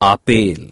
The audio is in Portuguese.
apel.